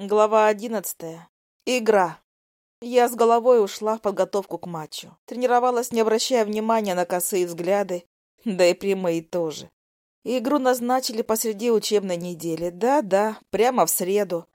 Глава одиннадцатая. Игра. Я с головой ушла в подготовку к матчу. Тренировалась, не обращая внимания на косые взгляды, да и прямые тоже. Игру назначили посреди учебной недели. Да-да, прямо в среду.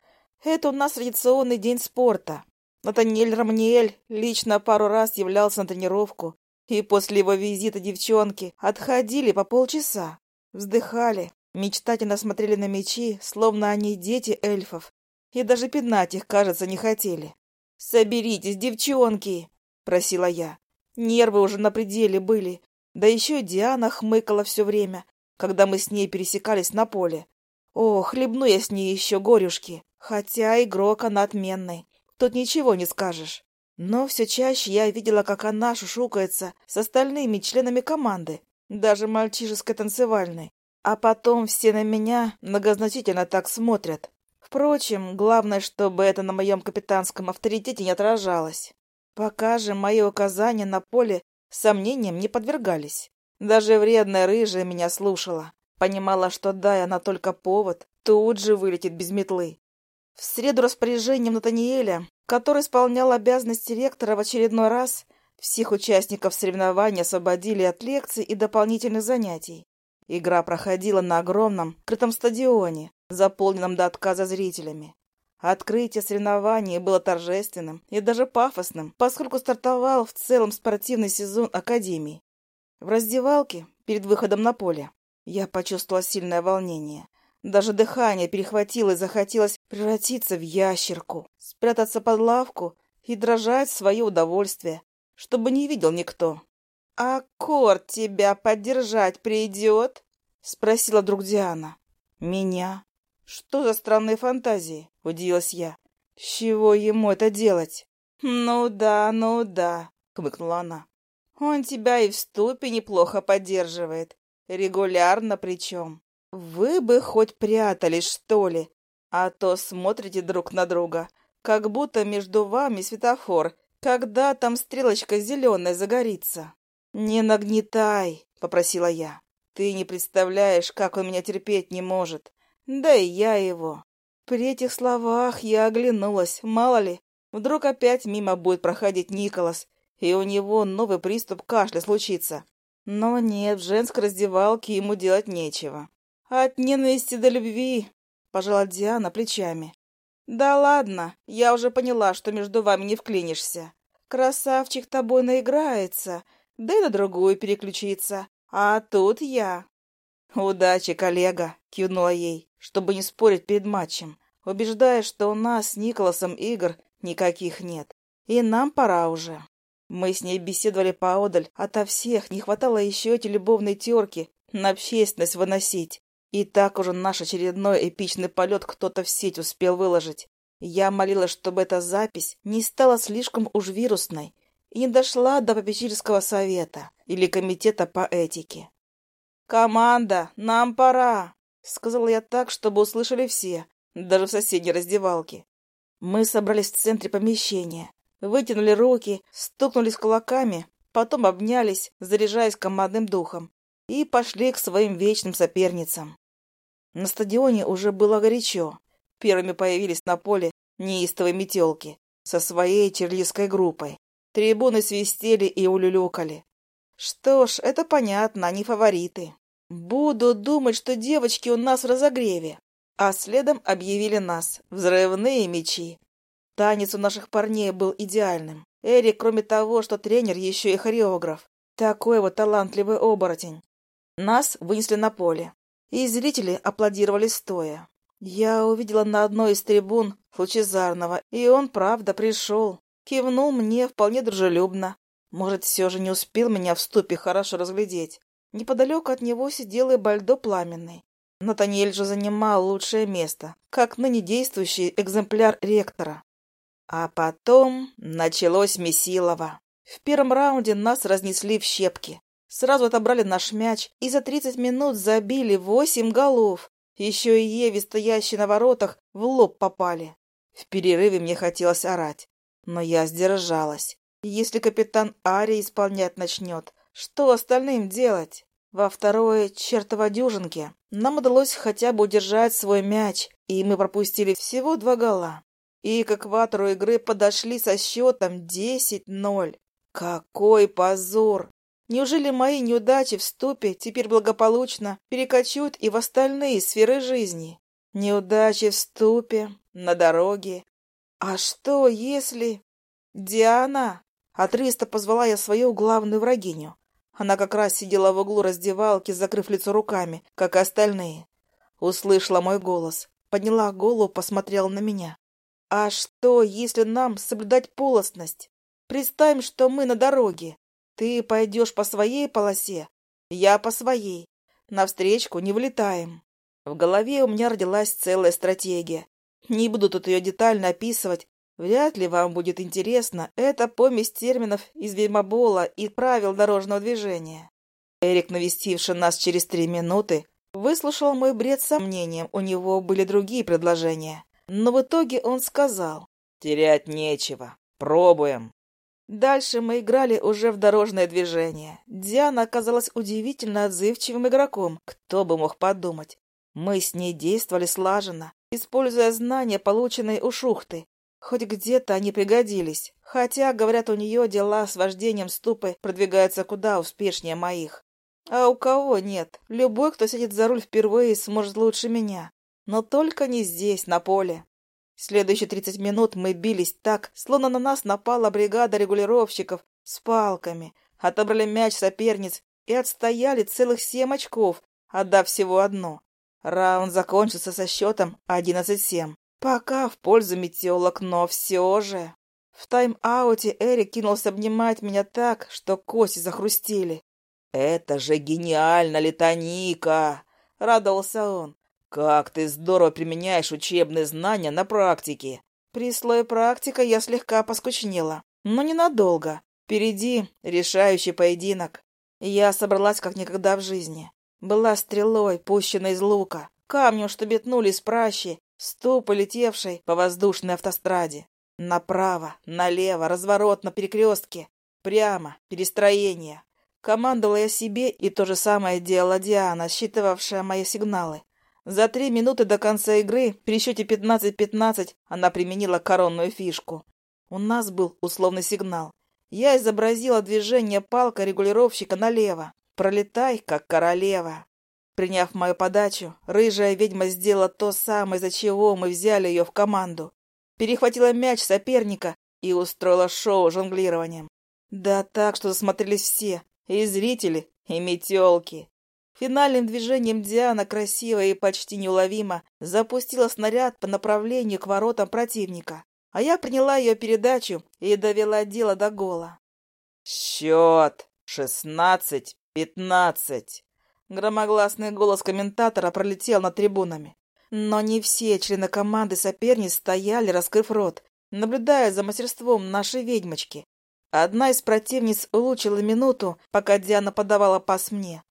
Это у нас традиционный день спорта. Натаниэль Рамниэль лично пару раз являлся на тренировку, и после его визита девчонки отходили по полчаса, вздыхали, мечтательно смотрели на мечи, словно они дети эльфов, и даже пинать их, кажется, не хотели. «Соберитесь, девчонки!» — просила я. Нервы уже на пределе были. Да еще Диана хмыкала все время, когда мы с ней пересекались на поле. О, хлебну я с ней еще горюшки. Хотя игрок она отменный. Тут ничего не скажешь. Но все чаще я видела, как она шушукается с остальными членами команды, даже мальчишеской танцевальной. А потом все на меня многозначительно так смотрят. Впрочем, главное, чтобы это на моем капитанском авторитете не отражалось. Пока же мои указания на поле сомнениям не подвергались. Даже вредная рыжая меня слушала. Понимала, что дай она только повод, тут же вылетит без метлы. В среду распоряжением Натаниэля, который исполнял обязанности ректора в очередной раз, всех участников соревнований освободили от лекций и дополнительных занятий. Игра проходила на огромном крытом стадионе, заполненном до отказа зрителями. Открытие соревнований было торжественным и даже пафосным, поскольку стартовал в целом спортивный сезон Академии. В раздевалке, перед выходом на поле, я почувствовала сильное волнение. Даже дыхание перехватило и захотелось превратиться в ящерку, спрятаться под лавку и дрожать в свое удовольствие, чтобы не видел никто. «А Корт тебя поддержать придет?» — спросила вдруг Диана. «Меня? Что за странные фантазии?» — удивилась я. «С чего ему это делать?» «Ну да, ну да», — хмыкнула она. «Он тебя и в ступе неплохо поддерживает. Регулярно причем. Вы бы хоть прятались, что ли, а то смотрите друг на друга, как будто между вами светофор, когда там стрелочка зеленая загорится». «Не нагнетай», — попросила я. «Ты не представляешь, как он меня терпеть не может. Да и я его. При этих словах я оглянулась, мало ли, вдруг опять мимо будет проходить Николас, и у него новый приступ кашля случится. Но нет, в женской раздевалке ему делать нечего. От ненависти до любви, пожала Диана плечами. Да ладно, я уже поняла, что между вами не вклинишься. Красавчик тобой наиграется, да и на другую переключится. А тут я. «Удачи, коллега!» — кивнула ей, чтобы не спорить перед матчем, убеждая, что у нас с Николасом игр никаких нет. И нам пора уже. Мы с ней беседовали поодаль, ото всех не хватало еще эти любовные терки на общественность выносить. И так уже наш очередной эпичный полет кто-то в сеть успел выложить. Я молилась, чтобы эта запись не стала слишком уж вирусной и не дошла до попечительского совета или комитета по этике. «Команда, нам пора!» — сказала я так, чтобы услышали все, даже в соседней раздевалке. Мы собрались в центре помещения, вытянули руки, стукнулись кулаками, потом обнялись, заряжаясь командным духом, и пошли к своим вечным соперницам. На стадионе уже было горячо. Первыми появились на поле неистовые метелки со своей черлистской группой. Трибуны свистели и улюлюкали. Что ж, это понятно, они фавориты. Буду думать, что девочки у нас в разогреве. А следом объявили нас. Взрывные мечи. Танец у наших парней был идеальным. Эрик, кроме того, что тренер, еще и хореограф. Такой вот талантливый оборотень. Нас вынесли на поле. И зрители аплодировали стоя. Я увидела на одной из трибун Лучезарного, и он, правда, пришел. Кивнул мне вполне дружелюбно. Может, все же не успел меня в ступе хорошо разглядеть. Неподалеку от него сидел и Бальдо Пламенный. Натаниэль же занимал лучшее место, как ныне действующий экземпляр ректора. А потом началось Месилово. В первом раунде нас разнесли в щепки. Сразу отобрали наш мяч и за тридцать минут забили восемь голов. Еще и Еве, стоящей на воротах, в лоб попали. В перерыве мне хотелось орать, но я сдержалась. Если капитан Ари исполнять начнет, что остальным делать? Во второй чертово дюжинке нам удалось хотя бы удержать свой мяч, и мы пропустили всего два гола. И к экватору игры подошли со счетом 10-0. Какой позор! Неужели мои неудачи в ступе теперь благополучно перекочуют и в остальные сферы жизни? Неудачи в ступе, на дороге. А что, если... Диана! Отрыста позвала я свою главную врагиню. Она как раз сидела в углу раздевалки, закрыв лицо руками, как и остальные. Услышала мой голос, подняла голову, посмотрела на меня. «А что, если нам соблюдать полостность? Представим, что мы на дороге. Ты пойдешь по своей полосе, я по своей. Навстречку не влетаем». В голове у меня родилась целая стратегия. Не буду тут ее детально описывать, Вряд ли вам будет интересно, это помесь терминов из Веймобола и правил дорожного движения. Эрик, навестивший нас через три минуты, выслушал мой бред с сомнением, у него были другие предложения. Но в итоге он сказал, «Терять нечего, пробуем». Дальше мы играли уже в дорожное движение. Диана оказалась удивительно отзывчивым игроком, кто бы мог подумать. Мы с ней действовали слаженно, используя знания, полученные у Шухты, Хоть где-то они пригодились, хотя, говорят, у нее дела с вождением ступы продвигаются куда успешнее моих. А у кого нет? Любой, кто сядет за руль впервые, сможет лучше меня. Но только не здесь, на поле. Следующие тридцать минут мы бились так, словно на нас напала бригада регулировщиков с палками, отобрали мяч соперниц и отстояли целых семь очков, отдав всего одно. Раунд закончился со счетом одиннадцать-семь. Пока в пользу метелок, но все же... В тайм-ауте Эрик кинулся обнимать меня так, что кости захрустели. «Это же гениально, Летоника!» — радовался он. «Как ты здорово применяешь учебные знания на практике!» При слое практика я слегка поскучнела, но ненадолго. Впереди решающий поединок. Я собралась как никогда в жизни. Была стрелой, пущенной из лука, камнем, что метнули с пращи, Ступа, летевшей по воздушной автостраде. Направо, налево, разворот на перекрестке. Прямо, перестроение. Командовала я себе, и то же самое делала Диана, считывавшая мои сигналы. За три минуты до конца игры, при счете 15-15, она применила коронную фишку. У нас был условный сигнал. Я изобразила движение палка регулировщика налево. Пролетай, как королева. Приняв мою подачу, рыжая ведьма сделала то самое, из-за чего мы взяли ее в команду. Перехватила мяч соперника и устроила шоу жонглированием. Да так, что засмотрелись все, и зрители, и метелки. Финальным движением Диана красиво и почти неуловимо запустила снаряд по направлению к воротам противника, а я приняла ее передачу и довела дело до гола. «Счет! Шестнадцать-пятнадцать!» Громогласный голос комментатора пролетел над трибунами. Но не все члены команды соперниц стояли, раскрыв рот, наблюдая за мастерством нашей ведьмочки. Одна из противниц улучила минуту, пока Диана подавала пас мне.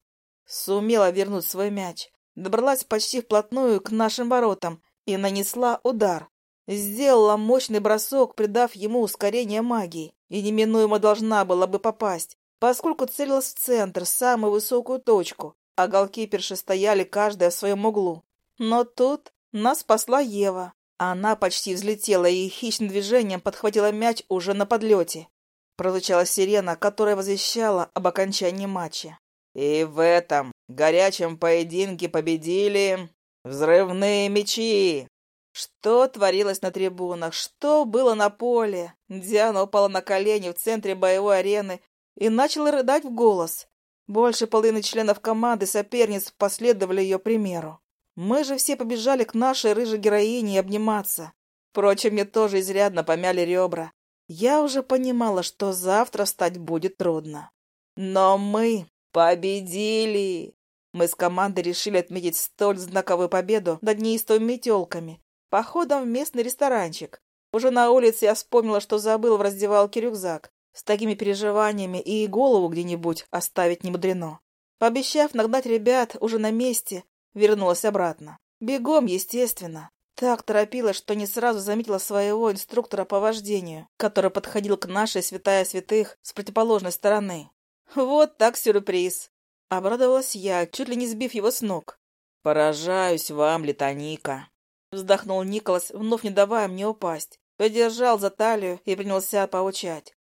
Сумела вернуть свой мяч, добралась почти вплотную к нашим воротам и нанесла удар. Сделала мощный бросок, придав ему ускорение магии, и неминуемо должна была бы попасть, поскольку целилась в центр, самую высокую точку, а голкиперши стояли каждая в своем углу. Но тут нас спасла Ева. Она почти взлетела и хищным движением подхватила мяч уже на подлете. Прозвучала сирена, которая возвещала об окончании матча. И в этом горячем поединке победили взрывные мечи. Что творилось на трибунах, что было на поле? Диана упала на колени в центре боевой арены и начала рыдать в голос. Больше половины членов команды соперниц последовали ее примеру. Мы же все побежали к нашей рыжей героине обниматься. Впрочем, мне тоже изрядно помяли ребра. Я уже понимала, что завтра встать будет трудно. Но мы победили! Мы с командой решили отметить столь знаковую победу над неистовыми телками, походом в местный ресторанчик. Уже на улице я вспомнила, что забыл в раздевалке рюкзак. С такими переживаниями и голову где-нибудь оставить не мудрено. Пообещав нагнать ребят уже на месте, вернулась обратно. Бегом, естественно. Так торопилась, что не сразу заметила своего инструктора по вождению, который подходил к нашей святая святых с противоположной стороны. Вот так сюрприз. Обрадовалась я, чуть ли не сбив его с ног. «Поражаюсь вам, Летоника!» Вздохнул Николас, вновь не давая мне упасть. Подержал за талию и принялся поучать.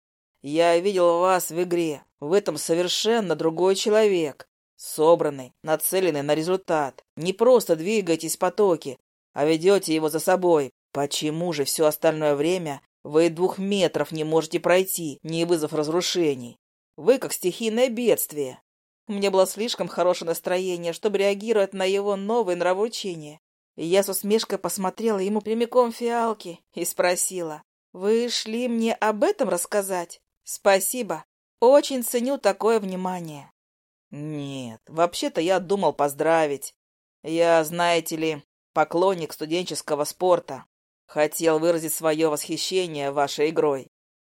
«Я видел вас в игре. В этом совершенно другой человек. Собранный, нацеленный на результат. Не просто двигаетесь потоки, а ведете его за собой. Почему же все остальное время вы двух метров не можете пройти, не вызвав разрушений? Вы как стихийное бедствие. Мне было слишком хорошее настроение, чтобы реагировать на его новые нравоучения. Я с усмешкой посмотрела ему прямиком фиалки и спросила, «Вы шли мне об этом рассказать? Спасибо. Очень ценю такое внимание». «Нет, вообще-то я думал поздравить. Я, знаете ли, поклонник студенческого спорта. Хотел выразить свое восхищение вашей игрой».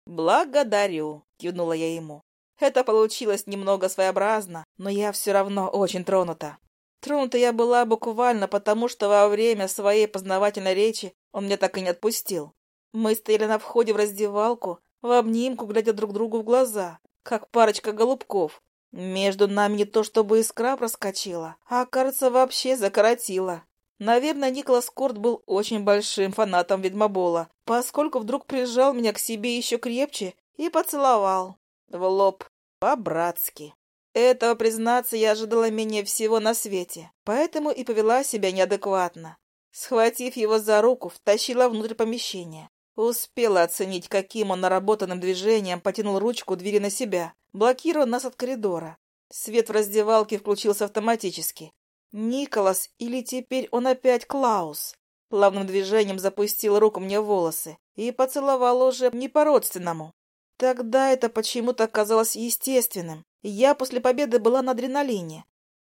«Благодарю», — кивнула я ему. «Это получилось немного своеобразно, но я все равно очень тронута. Тронута я была буквально потому, что во время своей познавательной речи он меня так и не отпустил. Мы стояли на входе в раздевалку, в обнимку, глядя друг другу в глаза, как парочка голубков. Между нами не то чтобы искра проскочила, а, кажется, вообще закоротила. Наверное, Николас Корт был очень большим фанатом ведьмобола, поскольку вдруг прижал меня к себе еще крепче и поцеловал. В лоб. По-братски. Этого, признаться, я ожидала менее всего на свете, поэтому и повела себя неадекватно. Схватив его за руку, втащила внутрь помещения. Успела оценить, каким он наработанным движением потянул ручку двери на себя, блокируя нас от коридора. Свет в раздевалке включился автоматически. Николас или теперь он опять Клаус? Плавным движением запустил руку мне волосы и поцеловал уже не по-родственному. Тогда это почему-то казалось естественным. Я после победы была на адреналине.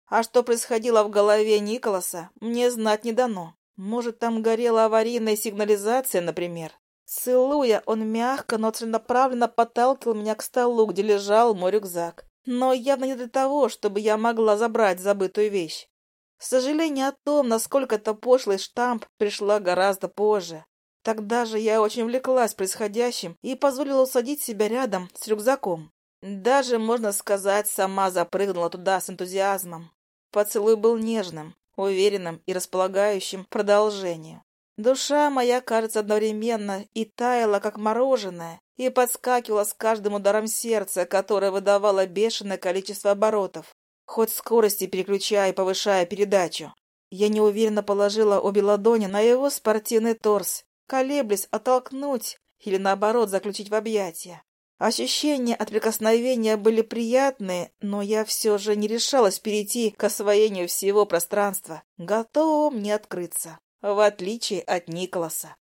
А что происходило в голове Николаса, мне знать не дано. Может, там горела аварийная сигнализация, например. Целуя, он мягко, но целенаправленно подталкивал меня к столу, где лежал мой рюкзак. Но явно не для того, чтобы я могла забрать забытую вещь. Сожаление о том, насколько это пошлый штамп, пришла гораздо позже. Тогда же я очень увлеклась происходящим и позволила усадить себя рядом с рюкзаком. Даже, можно сказать, сама запрыгнула туда с энтузиазмом. Поцелуй был нежным, уверенным и располагающим продолжению. Душа моя, кажется, одновременно и таяла, как мороженое, и подскакивала с каждым ударом сердца, которое выдавало бешеное количество оборотов, хоть скорости переключая и повышая передачу. Я неуверенно положила обе ладони на его спортивный торс колеблясь оттолкнуть или, наоборот, заключить в объятия. Ощущения от прикосновения были приятные, но я все же не решалась перейти к освоению всего пространства, готова мне открыться, в отличие от Николаса.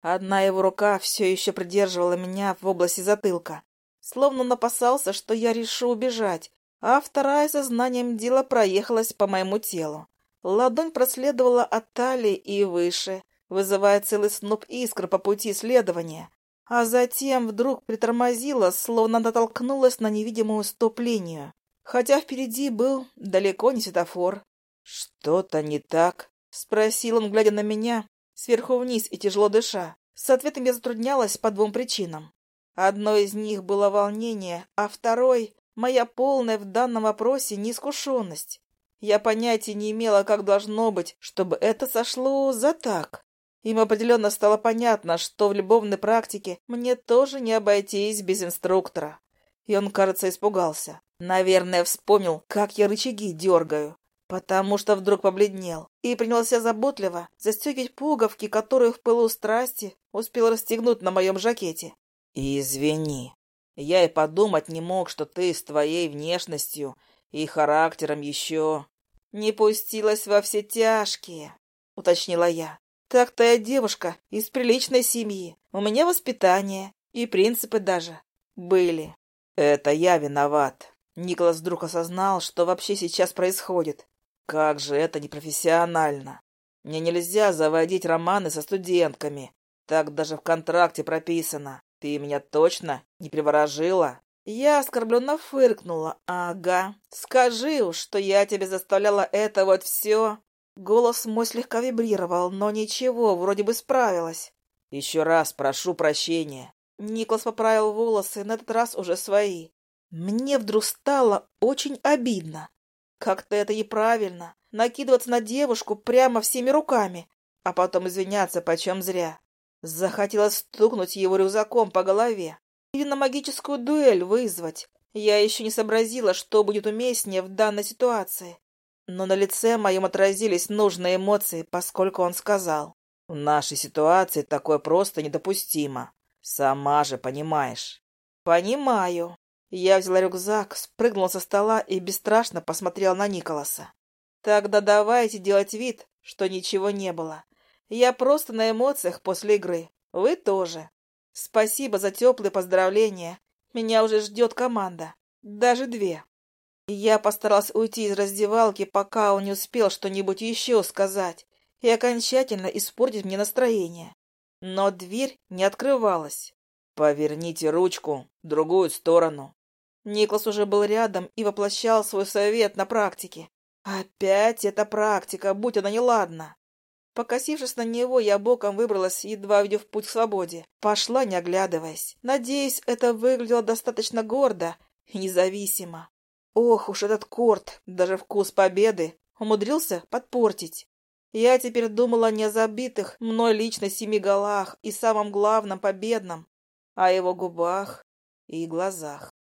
Одна его рука все еще придерживала меня в области затылка, словно он опасался, что я решу убежать, а вторая сознанием дела проехалась по моему телу. Ладонь проследовала от талии и выше, вызывая целый сноп искр по пути следования, а затем вдруг притормозила, словно натолкнулась на невидимую стоп-линию, хотя впереди был далеко не светофор. «Что-то не так?» — спросил он, глядя на меня, сверху вниз и тяжело дыша. С ответом я затруднялась по двум причинам. Одной из них было волнение, а второй — моя полная в данном вопросе неискушенность. Я понятия не имела, как должно быть, чтобы это сошло за так. Им определенно стало понятно, что в любовной практике мне тоже не обойтись без инструктора. И он, кажется, испугался. Наверное, вспомнил, как я рычаги дергаю, потому что вдруг побледнел и принялся заботливо застегивать пуговки, которые в пылу страсти успел расстегнуть на моем жакете. «Извини, я и подумать не мог, что ты с твоей внешностью и характером еще...» «Не пустилась во все тяжкие», — уточнила я. Так-то я девушка из приличной семьи. У меня воспитание и принципы даже были. Это я виноват. Николас вдруг осознал, что вообще сейчас происходит. Как же это непрофессионально. Мне нельзя заводить романы со студентками. Так даже в контракте прописано. Ты меня точно не приворожила? Я оскорбленно фыркнула. Ага. Скажи уж, что я тебе заставляла это вот все. Голос мой слегка вибрировал, но ничего, вроде бы справилась. «Еще раз прошу прощения». Николас поправил волосы, на этот раз уже свои. Мне вдруг стало очень обидно. Как-то это неправильно. Накидываться на девушку прямо всеми руками, а потом извиняться почем зря. Захотелось стукнуть его рюкзаком по голове. Или на магическую дуэль вызвать. Я еще не сообразила, что будет уместнее в данной ситуации. Но на лице моем отразились нужные эмоции, поскольку он сказал. «В нашей ситуации такое просто недопустимо. Сама же понимаешь». «Понимаю». Я взяла рюкзак, спрыгнула со стола и бесстрашно посмотрела на Николаса. «Тогда давайте делать вид, что ничего не было. Я просто на эмоциях после игры. Вы тоже. Спасибо за теплые поздравления. Меня уже ждет команда. Даже две. Я постаралась уйти из раздевалки, пока он не успел что-нибудь еще сказать и окончательно испортить мне настроение. Но дверь не открывалась. «Поверните ручку в другую сторону». Никлас уже был рядом и воплощал свой совет на практике. Опять эта практика, будь она неладна. Покосившись на него, я боком выбралась, едва увидев путь к свободе. Пошла, не оглядываясь. Надеюсь, это выглядело достаточно гордо и независимо. Ох уж этот корт, даже вкус победы, умудрился подпортить. Я теперь думала не о забитых мной лично семи голах и самом главном победном, а о его губах и глазах.